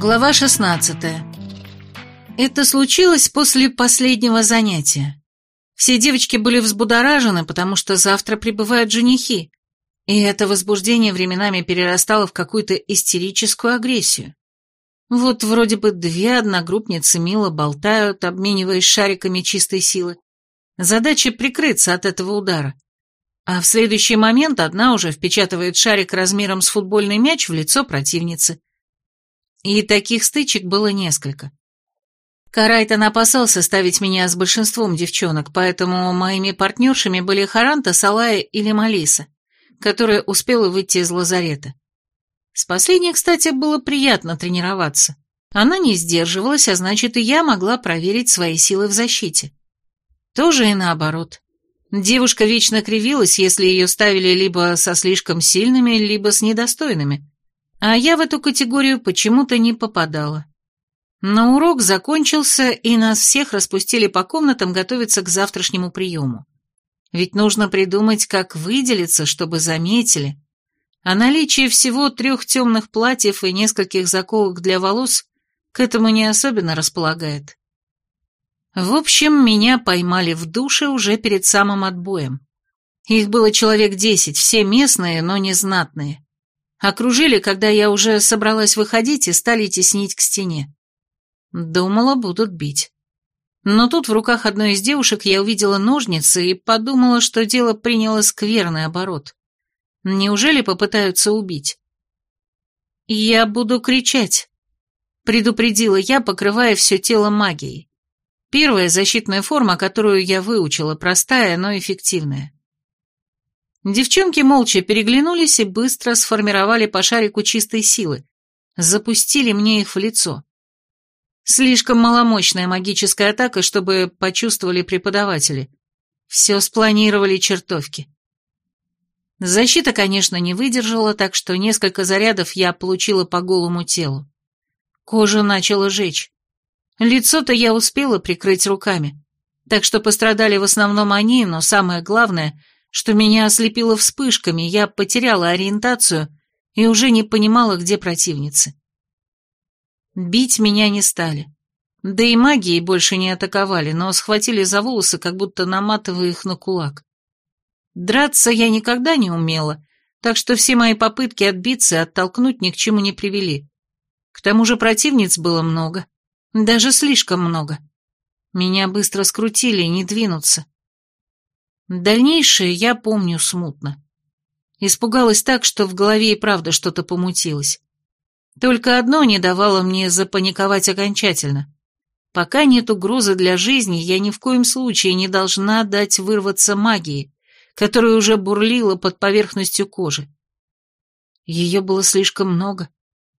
Глава 16. Это случилось после последнего занятия. Все девочки были взбудоражены, потому что завтра прибывают женихи, и это возбуждение временами перерастало в какую-то истерическую агрессию. Вот вроде бы две одногруппницы мило болтают, обмениваясь шариками чистой силы. Задача прикрыться от этого удара. А в следующий момент одна уже впечатывает шарик размером с футбольный мяч в лицо противницы. И таких стычек было несколько. Карайтон опасался ставить меня с большинством девчонок, поэтому моими партнершами были Харанта, Салая или Малиса, которая успела выйти из лазарета. С последней, кстати, было приятно тренироваться. Она не сдерживалась, а значит, и я могла проверить свои силы в защите. Тоже и наоборот. Девушка вечно кривилась, если ее ставили либо со слишком сильными, либо с недостойными. А я в эту категорию почему-то не попадала. Но урок закончился, и нас всех распустили по комнатам готовиться к завтрашнему приему. Ведь нужно придумать, как выделиться, чтобы заметили. А наличие всего трех темных платьев и нескольких заколок для волос к этому не особенно располагает. В общем, меня поймали в душе уже перед самым отбоем. Их было человек десять, все местные, но не знатные. Окружили, когда я уже собралась выходить, и стали теснить к стене. Думала, будут бить. Но тут в руках одной из девушек я увидела ножницы и подумала, что дело приняло скверный оборот. Неужели попытаются убить? «Я буду кричать», — предупредила я, покрывая все тело магией. Первая защитная форма, которую я выучила, простая, но эффективная. Девчонки молча переглянулись и быстро сформировали по шарику чистой силы, запустили мне их в лицо. Слишком маломощная магическая атака, чтобы почувствовали преподаватели. Все спланировали чертовки. Защита, конечно, не выдержала, так что несколько зарядов я получила по голому телу. Кожа начала жечь. Лицо-то я успела прикрыть руками, так что пострадали в основном они, но самое главное, что меня ослепило вспышками, я потеряла ориентацию и уже не понимала, где противницы. Бить меня не стали. Да и магией больше не атаковали, но схватили за волосы, как будто наматывая их на кулак. Драться я никогда не умела, так что все мои попытки отбиться и оттолкнуть ни к чему не привели. К тому же противниц было много. Даже слишком много. Меня быстро скрутили, не двинуться. Дальнейшее я помню смутно. Испугалась так, что в голове и правда что-то помутилось. Только одно не давало мне запаниковать окончательно. Пока нет угрозы для жизни, я ни в коем случае не должна дать вырваться магии, которая уже бурлила под поверхностью кожи. Ее было слишком много.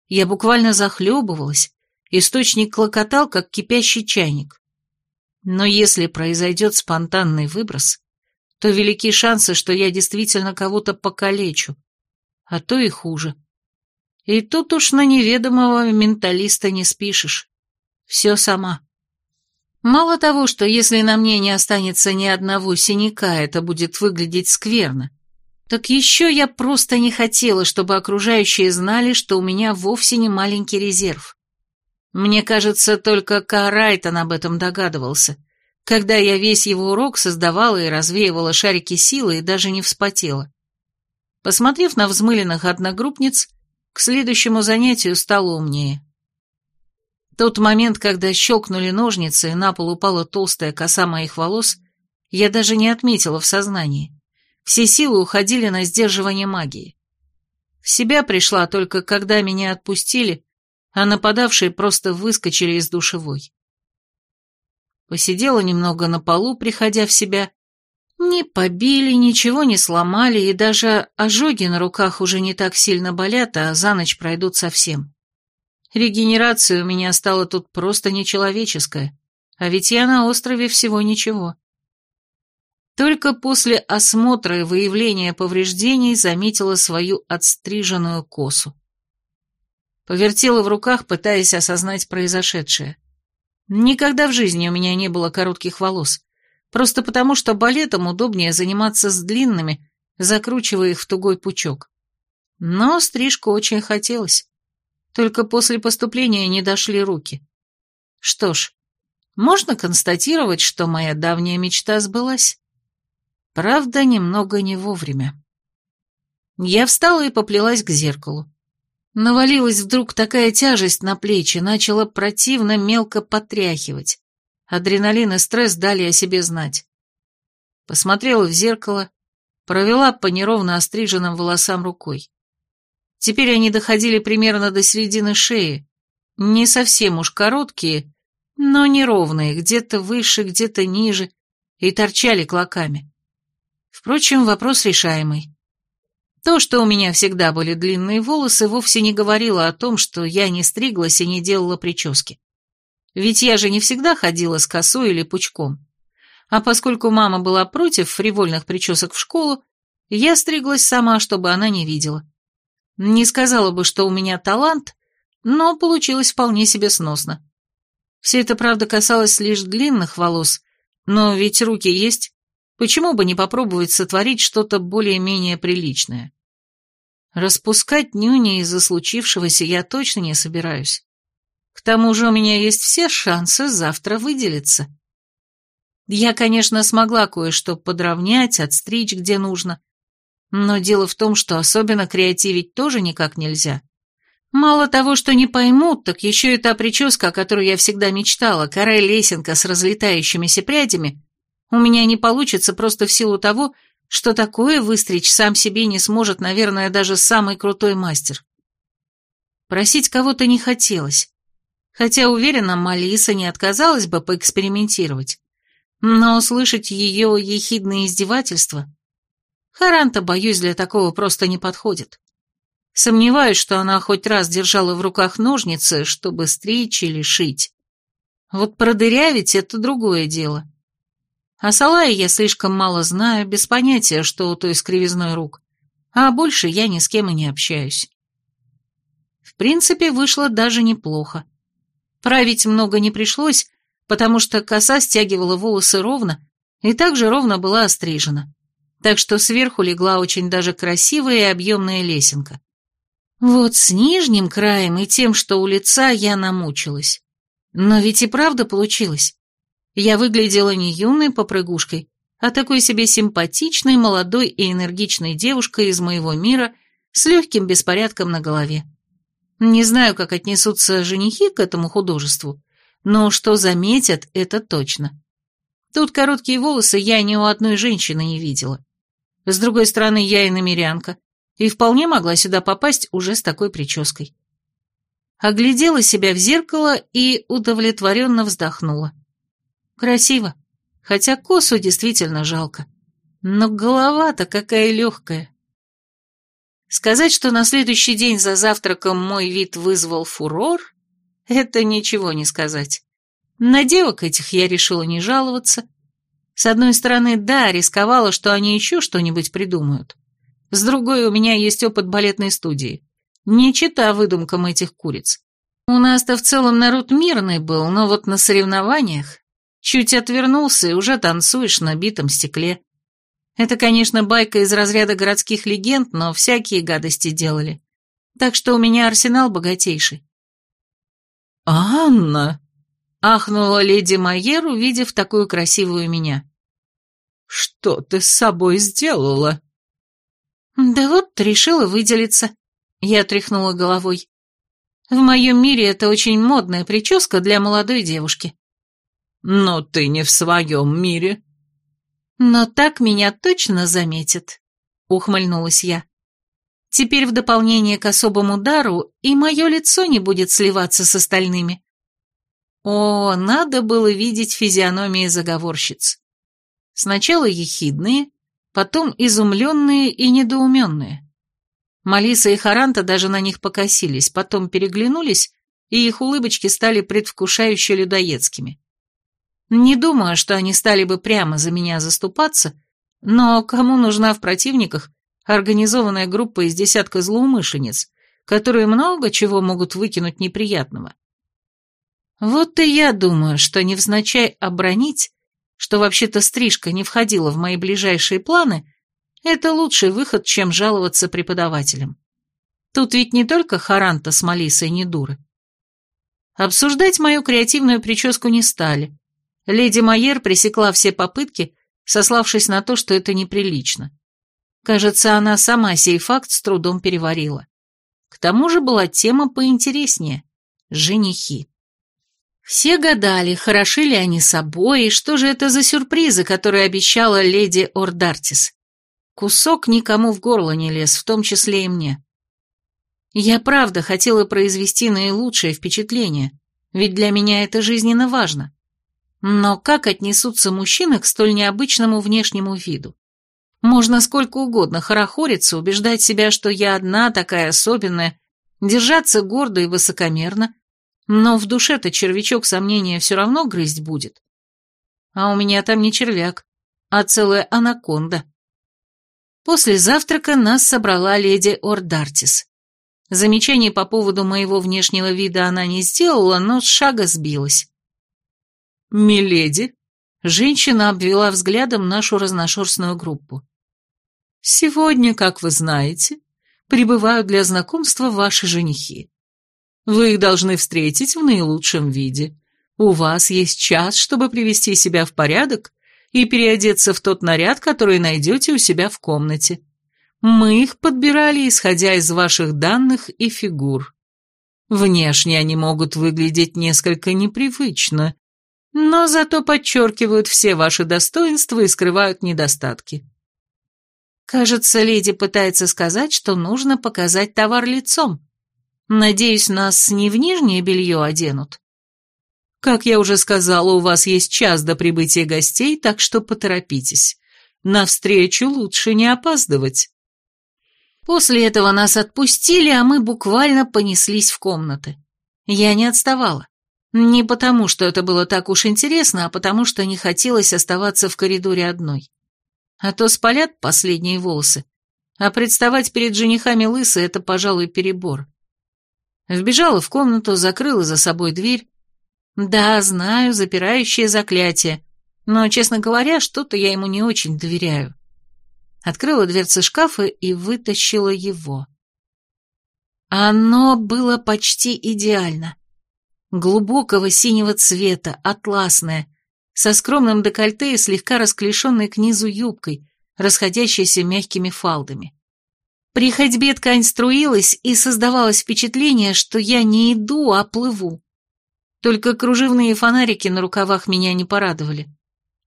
Я буквально захлебывалась, Источник клокотал, как кипящий чайник. Но если произойдет спонтанный выброс, то велики шансы, что я действительно кого-то покалечу, а то и хуже. И тут уж на неведомого менталиста не спишешь. Все сама. Мало того, что если на мне не останется ни одного синяка, это будет выглядеть скверно, так еще я просто не хотела, чтобы окружающие знали, что у меня вовсе не маленький резерв. Мне кажется, только Карайтон об этом догадывался, когда я весь его урок создавала и развеивала шарики силы и даже не вспотела. Посмотрев на взмыленных одногруппниц, к следующему занятию стало умнее. Тот момент, когда щелкнули ножницы и на пол упала толстая коса моих волос, я даже не отметила в сознании. Все силы уходили на сдерживание магии. В себя пришла только когда меня отпустили, а нападавшие просто выскочили из душевой. Посидела немного на полу, приходя в себя. Не побили, ничего не сломали, и даже ожоги на руках уже не так сильно болят, а за ночь пройдут совсем. Регенерация у меня стала тут просто нечеловеческая, а ведь я на острове всего ничего. Только после осмотра и выявления повреждений заметила свою отстриженную косу. Повертела в руках, пытаясь осознать произошедшее. Никогда в жизни у меня не было коротких волос. Просто потому, что балетом удобнее заниматься с длинными, закручивая их в тугой пучок. Но стрижку очень хотелось. Только после поступления не дошли руки. Что ж, можно констатировать, что моя давняя мечта сбылась. Правда, немного не вовремя. Я встала и поплелась к зеркалу. Навалилась вдруг такая тяжесть на плечи, начала противно мелко потряхивать. Адреналин и стресс дали о себе знать. Посмотрела в зеркало, провела по неровно остриженным волосам рукой. Теперь они доходили примерно до середины шеи, не совсем уж короткие, но неровные, где-то выше, где-то ниже, и торчали клоками. Впрочем, вопрос решаемый. То, что у меня всегда были длинные волосы, вовсе не говорило о том, что я не стриглась и не делала прически. Ведь я же не всегда ходила с косой или пучком. А поскольку мама была против фривольных причесок в школу, я стриглась сама, чтобы она не видела. Не сказала бы, что у меня талант, но получилось вполне себе сносно. Все это, правда, касалось лишь длинных волос, но ведь руки есть, Почему бы не попробовать сотворить что-то более-менее приличное? Распускать нюни из-за случившегося я точно не собираюсь. К тому же у меня есть все шансы завтра выделиться. Я, конечно, смогла кое-что подровнять, отстричь, где нужно. Но дело в том, что особенно креативить тоже никак нельзя. Мало того, что не поймут, так еще и та прическа, о которой я всегда мечтала, корая лесенка с разлетающимися прядями, у меня не получится просто в силу того, что такое выстричь сам себе не сможет, наверное, даже самый крутой мастер. Просить кого-то не хотелось, хотя, уверена, Малиса не отказалась бы поэкспериментировать. Но услышать ее ехидные издевательства... Харанта, боюсь, для такого просто не подходит. Сомневаюсь, что она хоть раз держала в руках ножницы, чтобы стричь или шить. Вот продырявить — это другое дело. О Салае я слишком мало знаю, без понятия, что у той с кривизной рук, а больше я ни с кем и не общаюсь. В принципе, вышло даже неплохо. Править много не пришлось, потому что коса стягивала волосы ровно и также ровно была острижена, так что сверху легла очень даже красивая и объемная лесенка. Вот с нижним краем и тем, что у лица, я намучилась. Но ведь и правда получилось. Я выглядела не юной попрыгушкой, а такой себе симпатичной, молодой и энергичной девушкой из моего мира с легким беспорядком на голове. Не знаю, как отнесутся женихи к этому художеству, но что заметят, это точно. Тут короткие волосы я ни у одной женщины не видела. С другой стороны, я и намерянка, и вполне могла сюда попасть уже с такой прической. Оглядела себя в зеркало и удовлетворенно вздохнула. Красиво, хотя косу действительно жалко. Но голова-то какая легкая. Сказать, что на следующий день за завтраком мой вид вызвал фурор, это ничего не сказать. На девок этих я решила не жаловаться. С одной стороны, да, рисковала, что они еще что-нибудь придумают. С другой, у меня есть опыт балетной студии. Не чита выдумкам этих куриц. У нас-то в целом народ мирный был, но вот на соревнованиях Чуть отвернулся и уже танцуешь на битом стекле. Это, конечно, байка из разряда городских легенд, но всякие гадости делали. Так что у меня арсенал богатейший. «Анна!» — ахнула леди Майер, увидев такую красивую меня. «Что ты с собой сделала?» «Да вот, решила выделиться», — я тряхнула головой. «В моем мире это очень модная прическа для молодой девушки. «Но ты не в своем мире». «Но так меня точно заметят», — ухмыльнулась я. «Теперь в дополнение к особому дару и мое лицо не будет сливаться с остальными». О, надо было видеть физиономии заговорщиц. Сначала ехидные, потом изумленные и недоуменные. Малиса и Харанта даже на них покосились, потом переглянулись, и их улыбочки стали предвкушающе людоедскими. Не думаю, что они стали бы прямо за меня заступаться, но кому нужна в противниках организованная группа из десятка злоумышленниц, которые много чего могут выкинуть неприятного? Вот и я думаю, что невзначай обронить, что вообще-то стрижка не входила в мои ближайшие планы, это лучший выход, чем жаловаться преподавателям. Тут ведь не только Харанта с Малисой не дуры. Обсуждать мою креативную прическу не стали. Леди Майер пресекла все попытки, сославшись на то, что это неприлично. Кажется, она сама сей факт с трудом переварила. К тому же была тема поинтереснее – женихи. Все гадали, хороши ли они собой, и что же это за сюрпризы, которые обещала леди Ордартис. Кусок никому в горло не лез, в том числе и мне. Я правда хотела произвести наилучшее впечатление, ведь для меня это жизненно важно. Но как отнесутся мужчины к столь необычному внешнему виду? Можно сколько угодно хорохориться, убеждать себя, что я одна такая особенная, держаться гордо и высокомерно, но в душе-то червячок сомнения все равно грызть будет. А у меня там не червяк, а целая анаконда. После завтрака нас собрала леди Ордартис. Замечаний по поводу моего внешнего вида она не сделала, но с шага сбилась. «Миледи», — женщина обвела взглядом нашу разношерстную группу. «Сегодня, как вы знаете, прибывают для знакомства ваши женихи. Вы их должны встретить в наилучшем виде. У вас есть час, чтобы привести себя в порядок и переодеться в тот наряд, который найдете у себя в комнате. Мы их подбирали, исходя из ваших данных и фигур. Внешне они могут выглядеть несколько непривычно, но зато подчеркивают все ваши достоинства и скрывают недостатки. Кажется, леди пытается сказать, что нужно показать товар лицом. Надеюсь, нас не в нижнее белье оденут. Как я уже сказала, у вас есть час до прибытия гостей, так что поторопитесь. На встречу лучше не опаздывать. После этого нас отпустили, а мы буквально понеслись в комнаты. Я не отставала. Не потому, что это было так уж интересно, а потому, что не хотелось оставаться в коридоре одной. А то спалят последние волосы, а представать перед женихами лысой — это, пожалуй, перебор. Вбежала в комнату, закрыла за собой дверь. Да, знаю, запирающее заклятие, но, честно говоря, что-то я ему не очень доверяю открыла дверцы шкафа и вытащила его. Оно было почти идеально. Глубокого синего цвета, атласное, со скромным декольте и слегка расклешенной к низу юбкой, расходящейся мягкими фалдами. При ходьбе ткань струилась, и создавалось впечатление, что я не иду, а плыву. Только кружевные фонарики на рукавах меня не порадовали.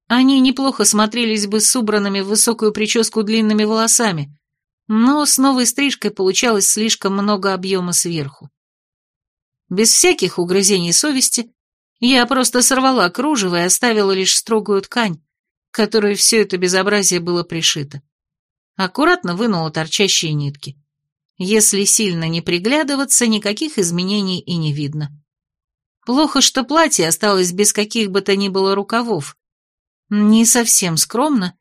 Они неплохо смотрелись бы с убранными в высокую прическу длинными волосами, но с новой стрижкой получалось слишком много объема сверху. Без всяких угрызений совести я просто сорвала кружево и оставила лишь строгую ткань, которой все это безобразие было пришито. Аккуратно вынула торчащие нитки. Если сильно не приглядываться, никаких изменений и не видно. Плохо, что платье осталось без каких бы то ни было рукавов, не совсем скромно,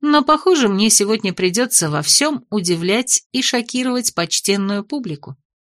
но, похоже, мне сегодня придется во всем удивлять и шокировать почтенную публику.